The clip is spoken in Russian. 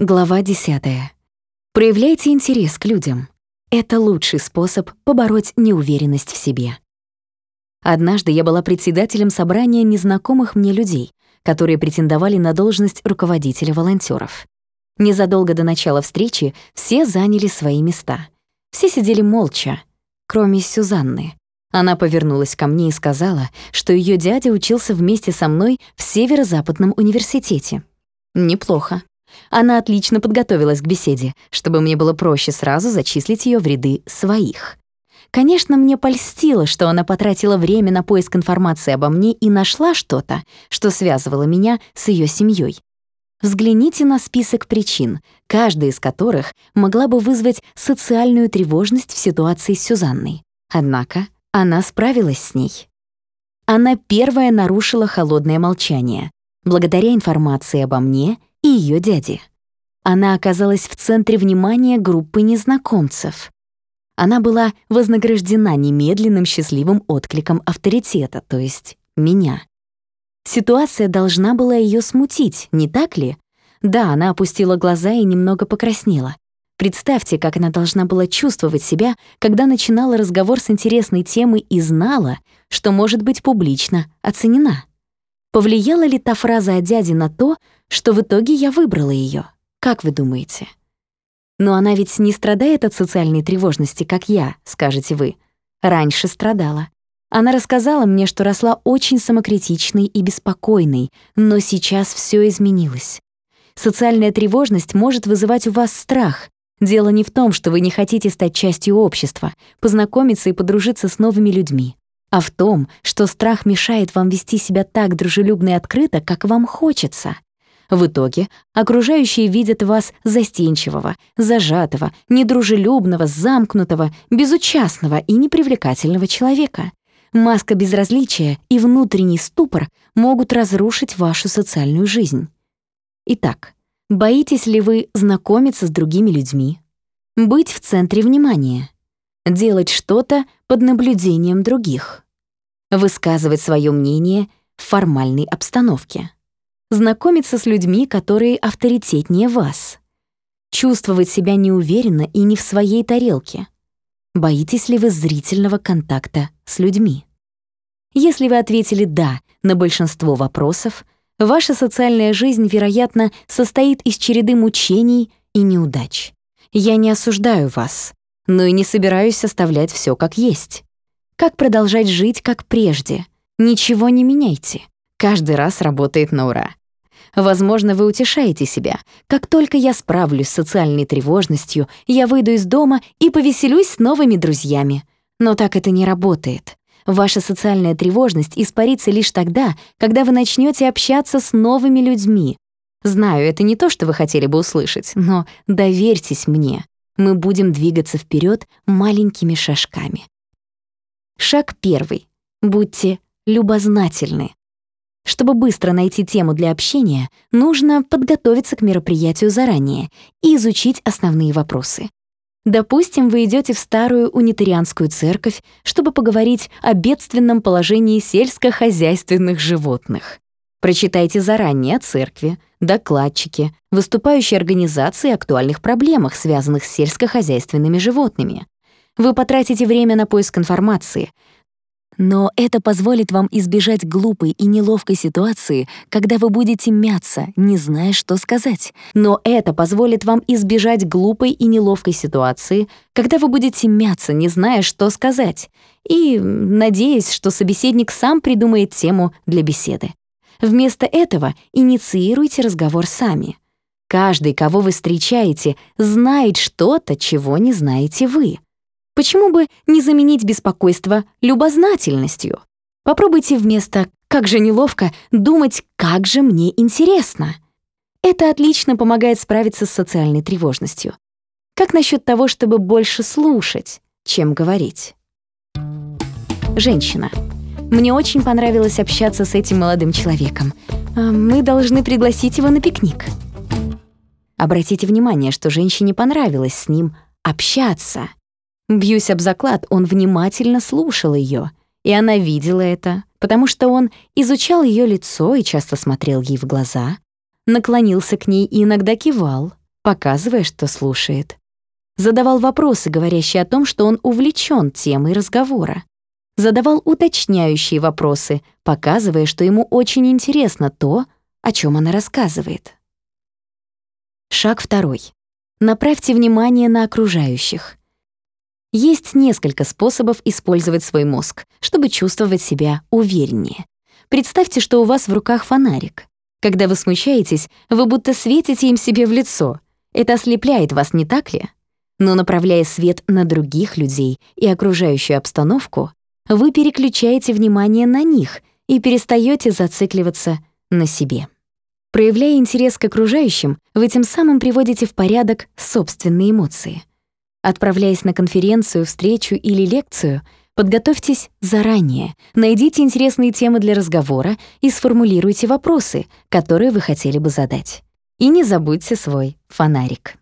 Глава 10. Проявляйте интерес к людям. Это лучший способ побороть неуверенность в себе. Однажды я была председателем собрания незнакомых мне людей, которые претендовали на должность руководителя волонтеров. Незадолго до начала встречи все заняли свои места. Все сидели молча, кроме Сюзанны. Она повернулась ко мне и сказала, что ее дядя учился вместе со мной в Северо-Западном университете. Неплохо. Она отлично подготовилась к беседе, чтобы мне было проще сразу зачислить ее в ряды своих. Конечно, мне польстило, что она потратила время на поиск информации обо мне и нашла что-то, что связывало меня с ее семьей. Взгляните на список причин, каждая из которых могла бы вызвать социальную тревожность в ситуации с Сюзанной. Однако она справилась с ней. Она первая нарушила холодное молчание, благодаря информации обо мне ее дяде. Она оказалась в центре внимания группы незнакомцев. Она была вознаграждена немедленным счастливым откликом авторитета, то есть меня. Ситуация должна была ее смутить, не так ли? Да, она опустила глаза и немного покраснела. Представьте, как она должна была чувствовать себя, когда начинала разговор с интересной темой и знала, что может быть публично оценена. Повлияла ли та фраза о дяде на то, что в итоге я выбрала ее? Как вы думаете? Но она ведь не страдает от социальной тревожности, как я, скажете вы. Раньше страдала. Она рассказала мне, что росла очень самокритичной и беспокойной, но сейчас все изменилось. Социальная тревожность может вызывать у вас страх. Дело не в том, что вы не хотите стать частью общества, познакомиться и подружиться с новыми людьми а в том, что страх мешает вам вести себя так дружелюбно и открыто, как вам хочется. В итоге окружающие видят вас застенчивого, зажатого, недружелюбного, замкнутого, безучастного и непривлекательного человека. Маска безразличия и внутренний ступор могут разрушить вашу социальную жизнь. Итак, боитесь ли вы знакомиться с другими людьми? Быть в центре внимания? делать что-то под наблюдением других, высказывать свое мнение в формальной обстановке, знакомиться с людьми, которые авторитетнее вас, чувствовать себя неуверенно и не в своей тарелке. Боитесь ли вы зрительного контакта с людьми? Если вы ответили «да» на большинство вопросов, ваша социальная жизнь, вероятно, состоит из череды мучений и неудач. Я не осуждаю вас но и не собираюсь оставлять все как есть. Как продолжать жить как прежде? Ничего не меняйте. Каждый раз работает на ура. Возможно, вы утешаете себя. Как только я справлюсь с социальной тревожностью, я выйду из дома и повеселюсь с новыми друзьями. Но так это не работает. Ваша социальная тревожность испарится лишь тогда, когда вы начнете общаться с новыми людьми. Знаю, это не то, что вы хотели бы услышать, но доверьтесь мне мы будем двигаться вперед маленькими шажками. Шаг первый. Будьте любознательны. Чтобы быстро найти тему для общения, нужно подготовиться к мероприятию заранее и изучить основные вопросы. Допустим, вы идете в старую унитарианскую церковь, чтобы поговорить о бедственном положении сельскохозяйственных животных. Прочитайте заранее о церкви, докладчике, выступающей организации актуальных проблемах, связанных с сельскохозяйственными животными. Вы потратите время на поиск информации, но это позволит вам избежать глупой и неловкой ситуации, когда вы будете мяться, не зная, что сказать. Но это позволит вам избежать глупой и неловкой ситуации, когда вы будете мяться, не зная, что сказать, и надеясь, что собеседник сам придумает тему для беседы. Вместо этого инициируйте разговор сами. Каждый, кого вы встречаете, знает что-то, чего не знаете вы. Почему бы не заменить беспокойство любознательностью? Попробуйте вместо «как же неловко» думать «как же мне интересно». Это отлично помогает справиться с социальной тревожностью. Как насчет того, чтобы больше слушать, чем говорить? Женщина. Мне очень понравилось общаться с этим молодым человеком. А, мы должны пригласить его на пикник. Обратите внимание, что женщине понравилось с ним общаться. Бьюсь об заклад, он внимательно слушал ее, и она видела это, потому что он изучал ее лицо и часто смотрел ей в глаза, наклонился к ней и иногда кивал, показывая, что слушает. Задавал вопросы, говорящие о том, что он увлечен темой разговора. Задавал уточняющие вопросы, показывая, что ему очень интересно то, о чем она рассказывает. Шаг второй. Направьте внимание на окружающих. Есть несколько способов использовать свой мозг, чтобы чувствовать себя увереннее. Представьте, что у вас в руках фонарик. Когда вы смущаетесь, вы будто светите им себе в лицо. Это ослепляет вас, не так ли? Но направляя свет на других людей и окружающую обстановку, вы переключаете внимание на них и перестаете зацикливаться на себе. Проявляя интерес к окружающим, вы тем самым приводите в порядок собственные эмоции. Отправляясь на конференцию, встречу или лекцию, подготовьтесь заранее, найдите интересные темы для разговора и сформулируйте вопросы, которые вы хотели бы задать. И не забудьте свой фонарик.